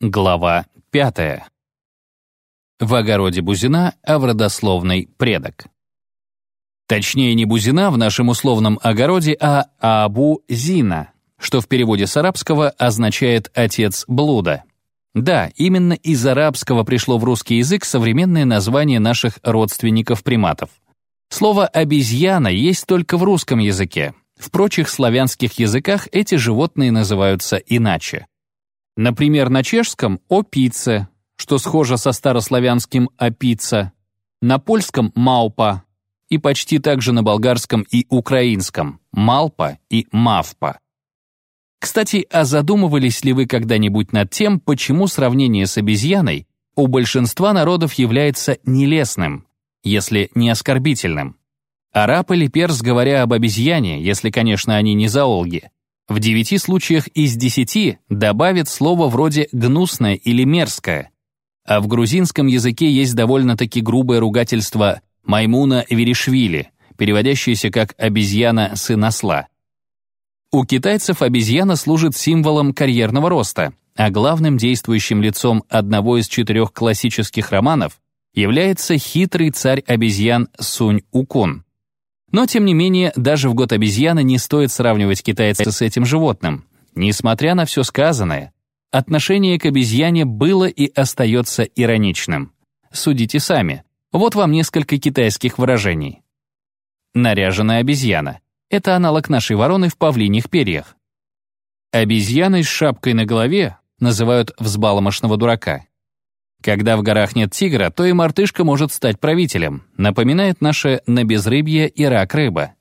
Глава 5. В огороде Бузина, а в родословной предок. Точнее, не Бузина в нашем условном огороде, а Абу Зина, что в переводе с арабского означает «отец блуда». Да, именно из арабского пришло в русский язык современное название наших родственников-приматов. Слово «обезьяна» есть только в русском языке. В прочих славянских языках эти животные называются иначе. Например, на чешском «опице», что схоже со старославянским «опица», на польском «маупа» и почти также на болгарском и украинском «малпа» и «мавпа». Кстати, а задумывались ли вы когда-нибудь над тем, почему сравнение с обезьяной у большинства народов является нелестным, если не оскорбительным? Араб или перс, говоря об обезьяне, если, конечно, они не зоологи, в девяти случаях из десяти добавит слово вроде «гнусное» или «мерзкое». А в грузинском языке есть довольно-таки грубое ругательство «маймуна веришвили», переводящееся как «обезьяна сын осла». У китайцев обезьяна служит символом карьерного роста, а главным действующим лицом одного из четырех классических романов является хитрый царь обезьян Сунь-Укун. Но, тем не менее, даже в год обезьяны не стоит сравнивать китайца с этим животным. Несмотря на все сказанное, отношение к обезьяне было и остается ироничным. Судите сами. Вот вам несколько китайских выражений. Наряженная обезьяна. Это аналог нашей вороны в павлиньих перьях. Обезьяной с шапкой на голове называют взбаломошного дурака. Когда в горах нет тигра, то и мартышка может стать правителем, напоминает наше на безрыбье и рак рыба.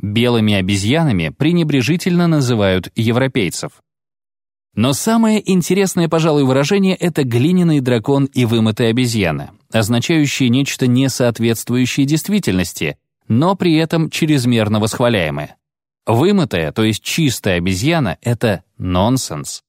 Белыми обезьянами пренебрежительно называют европейцев. Но самое интересное, пожалуй, выражение — это глиняный дракон и вымытая обезьяна, означающие нечто не соответствующее действительности, но при этом чрезмерно восхваляемое. Вымытая, то есть чистая обезьяна — это нонсенс.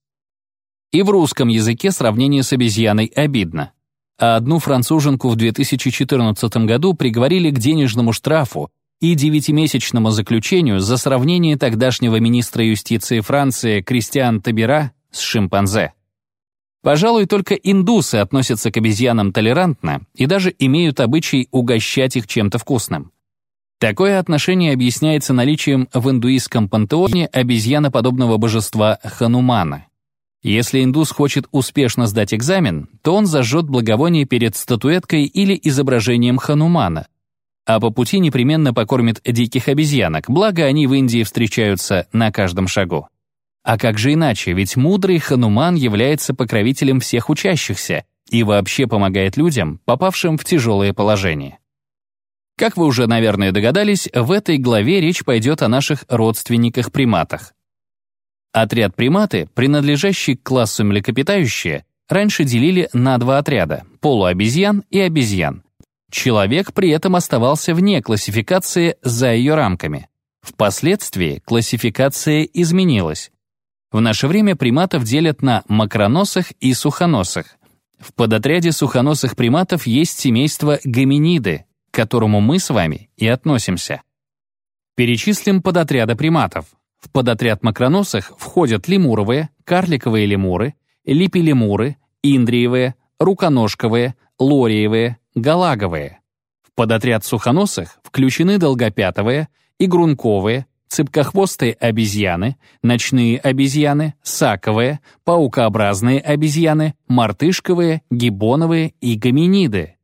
И в русском языке сравнение с обезьяной обидно. А одну француженку в 2014 году приговорили к денежному штрафу и девятимесячному заключению за сравнение тогдашнего министра юстиции Франции Кристиан Табера с шимпанзе. Пожалуй, только индусы относятся к обезьянам толерантно и даже имеют обычай угощать их чем-то вкусным. Такое отношение объясняется наличием в индуистском пантеоне обезьяноподобного божества Ханумана. Если индус хочет успешно сдать экзамен, то он зажжет благовоние перед статуэткой или изображением Ханумана, а по пути непременно покормит диких обезьянок, благо они в Индии встречаются на каждом шагу. А как же иначе, ведь мудрый Хануман является покровителем всех учащихся и вообще помогает людям, попавшим в тяжелое положение. Как вы уже, наверное, догадались, в этой главе речь пойдет о наших родственниках-приматах. Отряд приматы, принадлежащий к классу млекопитающие, раньше делили на два отряда — полуобезьян и обезьян. Человек при этом оставался вне классификации за ее рамками. Впоследствии классификация изменилась. В наше время приматов делят на макроносых и сухоносых. В подотряде сухоносых приматов есть семейство гоминиды, к которому мы с вами и относимся. Перечислим подотряды приматов. В подотряд макроносых входят лемуровые, карликовые лемуры, липилемуры, индриевые, руконожковые, лориевые, галаговые. В подотряд сухоносых включены долгопятовые, игрунковые, цыпкохвостые обезьяны, ночные обезьяны, саковые, паукообразные обезьяны, мартышковые, гибоновые и гоминиды.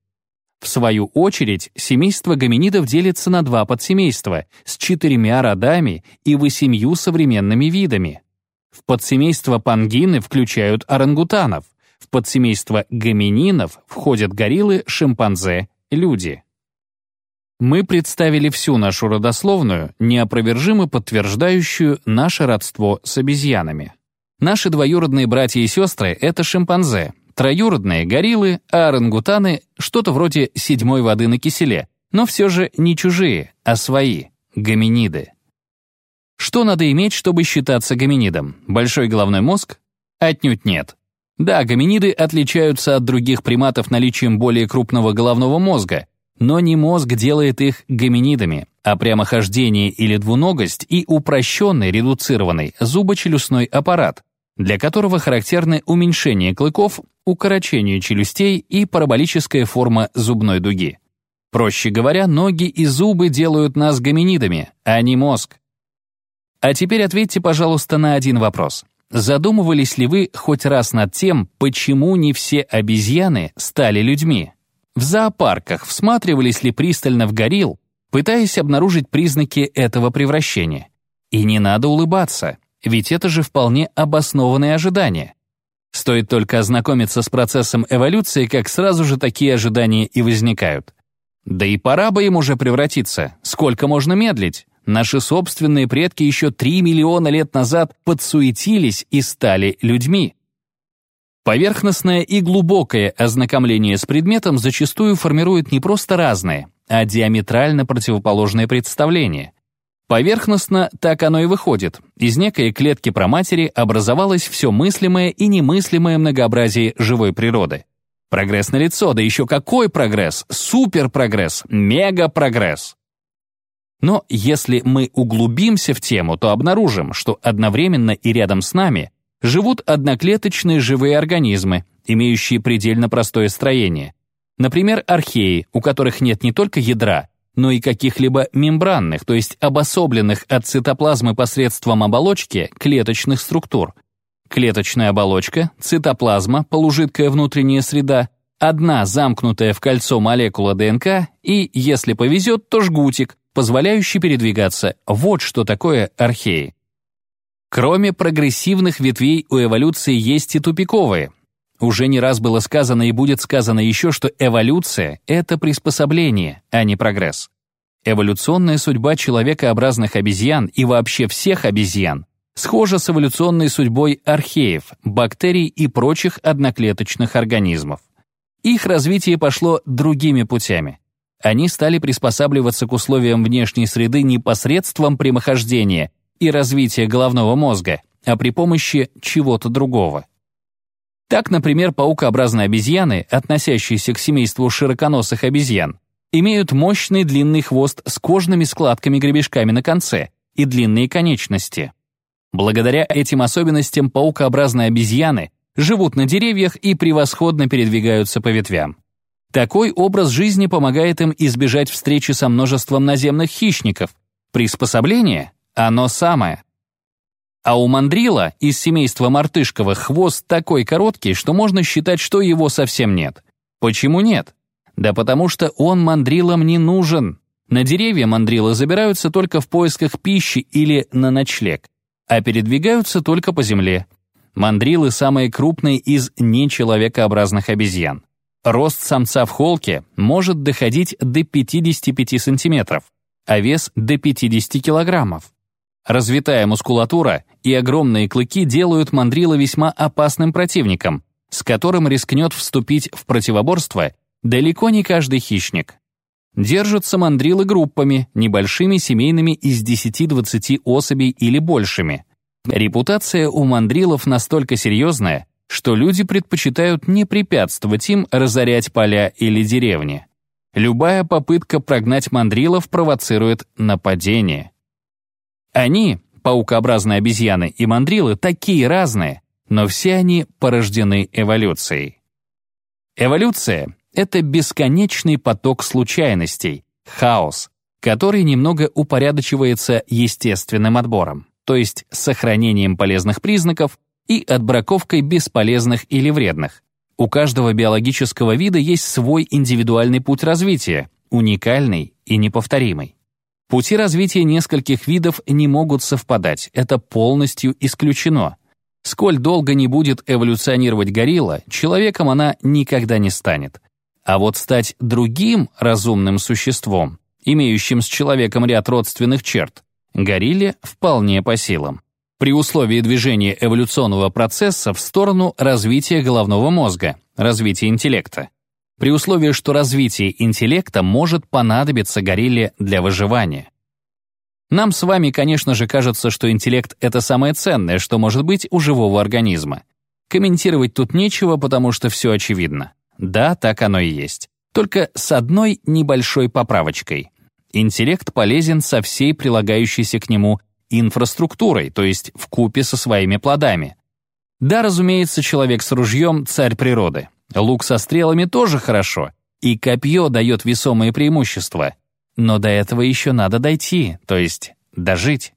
В свою очередь, семейство гоминидов делится на два подсемейства с четырьмя родами и восемью современными видами. В подсемейство пангины включают орангутанов, в подсемейство гомининов входят гориллы, шимпанзе, люди. Мы представили всю нашу родословную, неопровержимо подтверждающую наше родство с обезьянами. Наши двоюродные братья и сестры — это шимпанзе, Троюродные гориллы, а орангутаны — что-то вроде седьмой воды на киселе, но все же не чужие, а свои, гоминиды. Что надо иметь, чтобы считаться гоминидом? Большой головной мозг? Отнюдь нет. Да, гоминиды отличаются от других приматов наличием более крупного головного мозга, но не мозг делает их гоминидами, а прямохождение или двуногость и упрощенный, редуцированный зубочелюстной аппарат, для которого характерны уменьшение клыков, укорочение челюстей и параболическая форма зубной дуги. Проще говоря, ноги и зубы делают нас гоминидами, а не мозг. А теперь ответьте, пожалуйста, на один вопрос. Задумывались ли вы хоть раз над тем, почему не все обезьяны стали людьми? В зоопарках всматривались ли пристально в горилл, пытаясь обнаружить признаки этого превращения? И не надо улыбаться, ведь это же вполне обоснованные ожидания. Стоит только ознакомиться с процессом эволюции, как сразу же такие ожидания и возникают. Да и пора бы им уже превратиться. Сколько можно медлить? Наши собственные предки еще 3 миллиона лет назад подсуетились и стали людьми. Поверхностное и глубокое ознакомление с предметом зачастую формирует не просто разные, а диаметрально противоположные представления. Поверхностно так оно и выходит. Из некой клетки проматери образовалось все мыслимое и немыслимое многообразие живой природы. Прогресс налицо, да еще какой прогресс! Суперпрогресс! Мегапрогресс! Но если мы углубимся в тему, то обнаружим, что одновременно и рядом с нами живут одноклеточные живые организмы, имеющие предельно простое строение. Например, археи, у которых нет не только ядра, но и каких-либо мембранных, то есть обособленных от цитоплазмы посредством оболочки клеточных структур. Клеточная оболочка, цитоплазма, полужидкая внутренняя среда, одна замкнутая в кольцо молекула ДНК и, если повезет, то жгутик, позволяющий передвигаться. Вот что такое археи. Кроме прогрессивных ветвей у эволюции есть и тупиковые, уже не раз было сказано и будет сказано еще, что эволюция — это приспособление, а не прогресс. Эволюционная судьба человекообразных обезьян и вообще всех обезьян схожа с эволюционной судьбой археев, бактерий и прочих одноклеточных организмов. Их развитие пошло другими путями. Они стали приспосабливаться к условиям внешней среды не посредством прямохождения и развития головного мозга, а при помощи чего-то другого. Так, например, паукообразные обезьяны, относящиеся к семейству широконосых обезьян, имеют мощный длинный хвост с кожными складками-гребешками на конце и длинные конечности. Благодаря этим особенностям паукообразные обезьяны живут на деревьях и превосходно передвигаются по ветвям. Такой образ жизни помогает им избежать встречи со множеством наземных хищников. Приспособление — оно самое. А у мандрила из семейства мартышковых хвост такой короткий, что можно считать, что его совсем нет. Почему нет? Да потому что он мандрилам не нужен. На деревья мандрилы забираются только в поисках пищи или на ночлег, а передвигаются только по земле. Мандрилы самые крупные из нечеловекообразных обезьян. Рост самца в холке может доходить до 55 сантиметров, а вес до 50 килограммов. Развитая мускулатура и огромные клыки делают мандрила весьма опасным противником, с которым рискнет вступить в противоборство далеко не каждый хищник. Держатся мандрилы группами, небольшими семейными из 10-20 особей или большими. Репутация у мандрилов настолько серьезная, что люди предпочитают не препятствовать им разорять поля или деревни. Любая попытка прогнать мандрилов провоцирует нападение. Они, паукообразные обезьяны и мандрилы, такие разные, но все они порождены эволюцией. Эволюция — это бесконечный поток случайностей, хаос, который немного упорядочивается естественным отбором, то есть сохранением полезных признаков и отбраковкой бесполезных или вредных. У каждого биологического вида есть свой индивидуальный путь развития, уникальный и неповторимый. Пути развития нескольких видов не могут совпадать, это полностью исключено. Сколь долго не будет эволюционировать горилла, человеком она никогда не станет. А вот стать другим разумным существом, имеющим с человеком ряд родственных черт, горилле вполне по силам. При условии движения эволюционного процесса в сторону развития головного мозга, развития интеллекта при условии, что развитие интеллекта может понадобиться горилле для выживания. Нам с вами, конечно же, кажется, что интеллект — это самое ценное, что может быть у живого организма. Комментировать тут нечего, потому что все очевидно. Да, так оно и есть. Только с одной небольшой поправочкой. Интеллект полезен со всей прилагающейся к нему инфраструктурой, то есть в купе со своими плодами. Да, разумеется, человек с ружьем — царь природы. Лук со стрелами тоже хорошо, и копье дает весомые преимущества. Но до этого еще надо дойти, то есть дожить.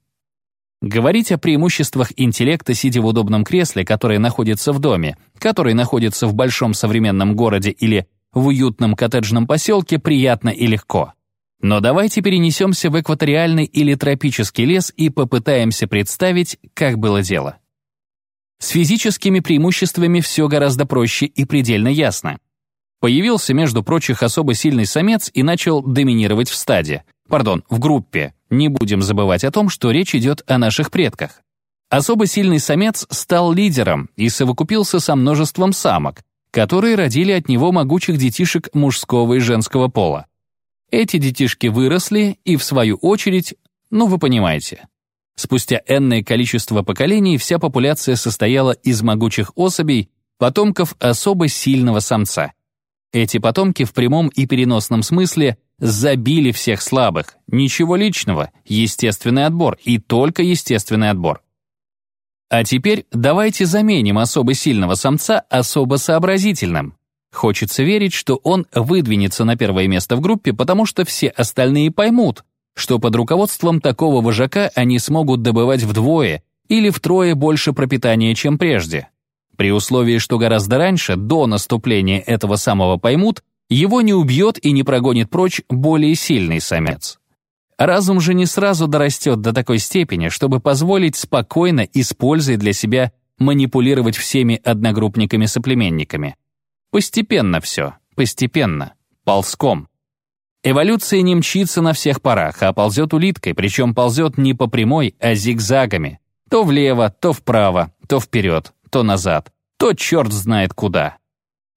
Говорить о преимуществах интеллекта, сидя в удобном кресле, которое находится в доме, который находится в большом современном городе или в уютном коттеджном поселке, приятно и легко. Но давайте перенесемся в экваториальный или тропический лес и попытаемся представить, как было дело. С физическими преимуществами все гораздо проще и предельно ясно. Появился, между прочих, особо сильный самец и начал доминировать в стаде. Пардон, в группе. Не будем забывать о том, что речь идет о наших предках. Особо сильный самец стал лидером и совокупился со множеством самок, которые родили от него могучих детишек мужского и женского пола. Эти детишки выросли и, в свою очередь, ну вы понимаете. Спустя энное количество поколений вся популяция состояла из могучих особей, потомков особо сильного самца. Эти потомки в прямом и переносном смысле забили всех слабых. Ничего личного, естественный отбор и только естественный отбор. А теперь давайте заменим особо сильного самца особо сообразительным. Хочется верить, что он выдвинется на первое место в группе, потому что все остальные поймут, что под руководством такого вожака они смогут добывать вдвое или втрое больше пропитания, чем прежде. При условии, что гораздо раньше, до наступления этого самого поймут, его не убьет и не прогонит прочь более сильный самец. Разум же не сразу дорастет до такой степени, чтобы позволить спокойно, используя для себя, манипулировать всеми одногруппниками-соплеменниками. Постепенно все, постепенно, ползком. Эволюция не мчится на всех парах, а ползет улиткой, причем ползет не по прямой, а зигзагами. То влево, то вправо, то вперед, то назад, то черт знает куда.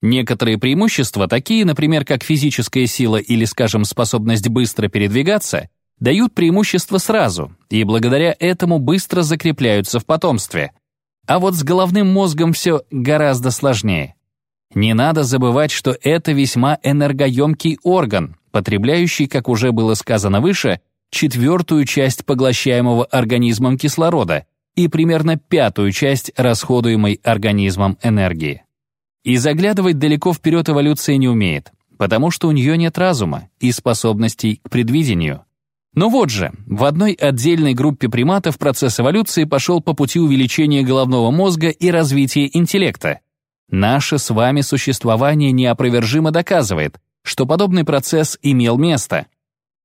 Некоторые преимущества, такие, например, как физическая сила или, скажем, способность быстро передвигаться, дают преимущество сразу, и благодаря этому быстро закрепляются в потомстве. А вот с головным мозгом все гораздо сложнее. Не надо забывать, что это весьма энергоемкий орган, потребляющий, как уже было сказано выше, четвертую часть поглощаемого организмом кислорода и примерно пятую часть расходуемой организмом энергии. И заглядывать далеко вперед эволюция не умеет, потому что у нее нет разума и способностей к предвидению. Но вот же, в одной отдельной группе приматов процесс эволюции пошел по пути увеличения головного мозга и развития интеллекта. Наше с вами существование неопровержимо доказывает, что подобный процесс имел место.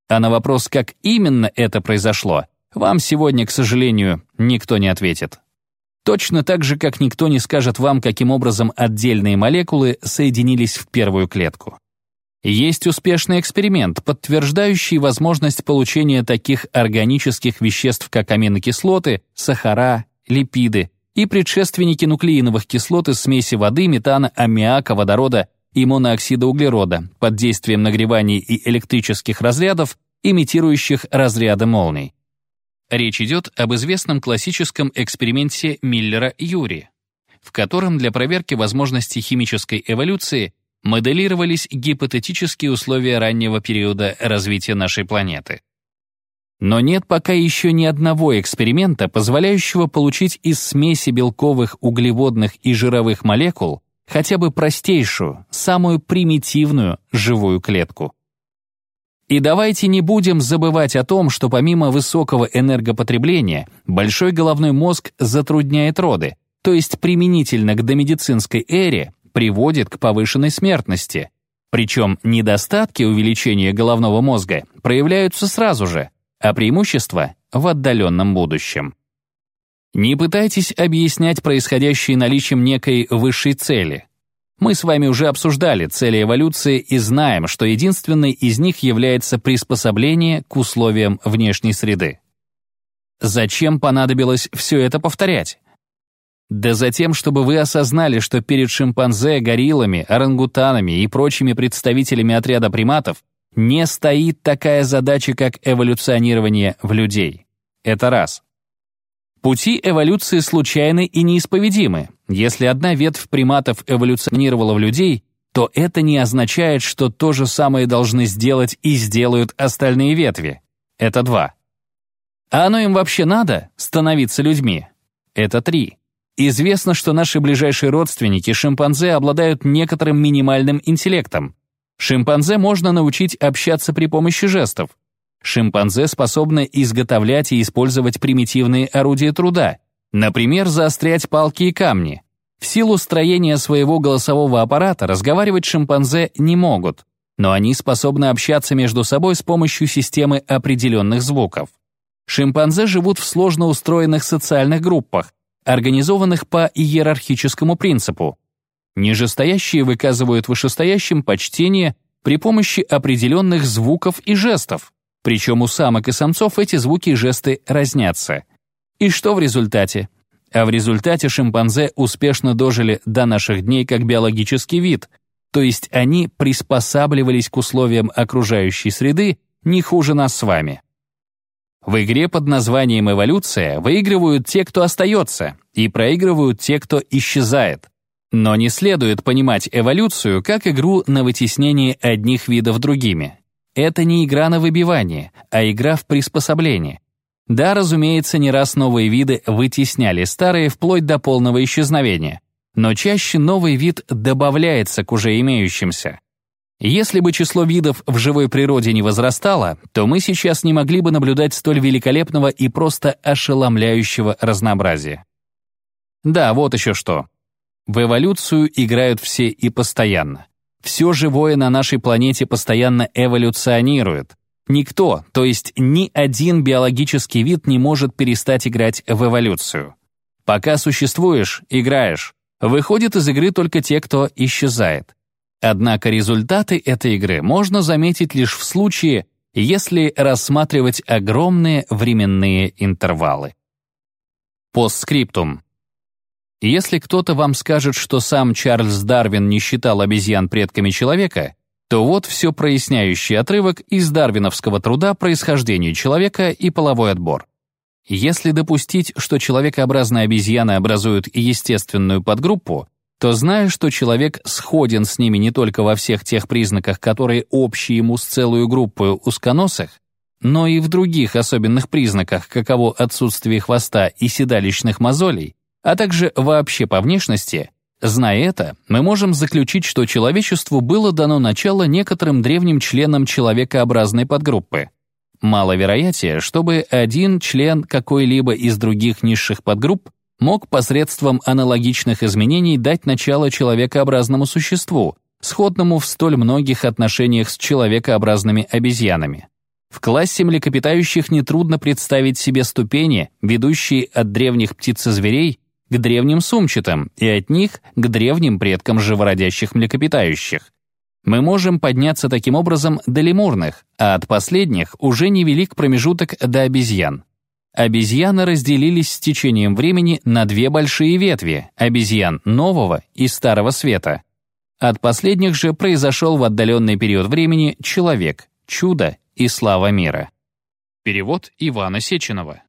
А на вопрос, как именно это произошло, вам сегодня, к сожалению, никто не ответит. Точно так же, как никто не скажет вам, каким образом отдельные молекулы соединились в первую клетку. Есть успешный эксперимент, подтверждающий возможность получения таких органических веществ, как аминокислоты, сахара, липиды и предшественники нуклеиновых кислот из смеси воды, метана, аммиака, водорода и монооксида углерода под действием нагреваний и электрических разрядов, имитирующих разряды молний. Речь идет об известном классическом эксперименте Миллера-Юри, в котором для проверки возможности химической эволюции моделировались гипотетические условия раннего периода развития нашей планеты. Но нет пока еще ни одного эксперимента, позволяющего получить из смеси белковых, углеводных и жировых молекул хотя бы простейшую, самую примитивную живую клетку. И давайте не будем забывать о том, что помимо высокого энергопотребления, большой головной мозг затрудняет роды, то есть применительно к домедицинской эре приводит к повышенной смертности. Причем недостатки увеличения головного мозга проявляются сразу же, а преимущества — в отдаленном будущем. Не пытайтесь объяснять происходящее наличием некой высшей цели. Мы с вами уже обсуждали цели эволюции и знаем, что единственной из них является приспособление к условиям внешней среды. Зачем понадобилось все это повторять? Да за тем, чтобы вы осознали, что перед шимпанзе, гориллами, орангутанами и прочими представителями отряда приматов не стоит такая задача, как эволюционирование в людей. Это раз. Пути эволюции случайны и неисповедимы. Если одна ветвь приматов эволюционировала в людей, то это не означает, что то же самое должны сделать и сделают остальные ветви. Это два. А оно им вообще надо, становиться людьми? Это три. Известно, что наши ближайшие родственники, шимпанзе, обладают некоторым минимальным интеллектом. Шимпанзе можно научить общаться при помощи жестов. Шимпанзе способны изготовлять и использовать примитивные орудия труда, например, заострять палки и камни. В силу строения своего голосового аппарата разговаривать шимпанзе не могут, но они способны общаться между собой с помощью системы определенных звуков. Шимпанзе живут в сложно устроенных социальных группах, организованных по иерархическому принципу. Нижестоящие выказывают вышестоящим почтение при помощи определенных звуков и жестов, причем у самок и самцов эти звуки и жесты разнятся. И что в результате? А в результате шимпанзе успешно дожили до наших дней как биологический вид, то есть они приспосабливались к условиям окружающей среды не хуже нас с вами. В игре под названием «Эволюция» выигрывают те, кто остается, и проигрывают те, кто исчезает. Но не следует понимать эволюцию как игру на вытеснение одних видов другими. Это не игра на выбивание, а игра в приспособление. Да, разумеется, не раз новые виды вытесняли старые вплоть до полного исчезновения, но чаще новый вид добавляется к уже имеющимся. Если бы число видов в живой природе не возрастало, то мы сейчас не могли бы наблюдать столь великолепного и просто ошеломляющего разнообразия. Да, вот еще что. В эволюцию играют все и постоянно. Все живое на нашей планете постоянно эволюционирует. Никто, то есть ни один биологический вид не может перестать играть в эволюцию. Пока существуешь, играешь. Выходят из игры только те, кто исчезает. Однако результаты этой игры можно заметить лишь в случае, если рассматривать огромные временные интервалы. Постскриптум. Если кто-то вам скажет, что сам Чарльз Дарвин не считал обезьян предками человека, то вот все проясняющий отрывок из дарвиновского труда «Происхождение человека и половой отбор». Если допустить, что человекообразные обезьяны образуют естественную подгруппу, то зная, что человек сходен с ними не только во всех тех признаках, которые общи ему с целую группой узконосых, но и в других особенных признаках, каково отсутствие хвоста и седалищных мозолей, а также вообще по внешности, зная это, мы можем заключить, что человечеству было дано начало некоторым древним членам человекообразной подгруппы. Маловероятнее, чтобы один член какой-либо из других низших подгрупп мог посредством аналогичных изменений дать начало человекообразному существу, сходному в столь многих отношениях с человекообразными обезьянами. В классе млекопитающих нетрудно представить себе ступени, ведущие от древних птицезверей к древним сумчатым и от них к древним предкам живородящих млекопитающих. Мы можем подняться таким образом до лемурных, а от последних уже невелик промежуток до обезьян. Обезьяны разделились с течением времени на две большие ветви – обезьян нового и старого света. От последних же произошел в отдаленный период времени человек, чудо и слава мира. Перевод Ивана Сеченова.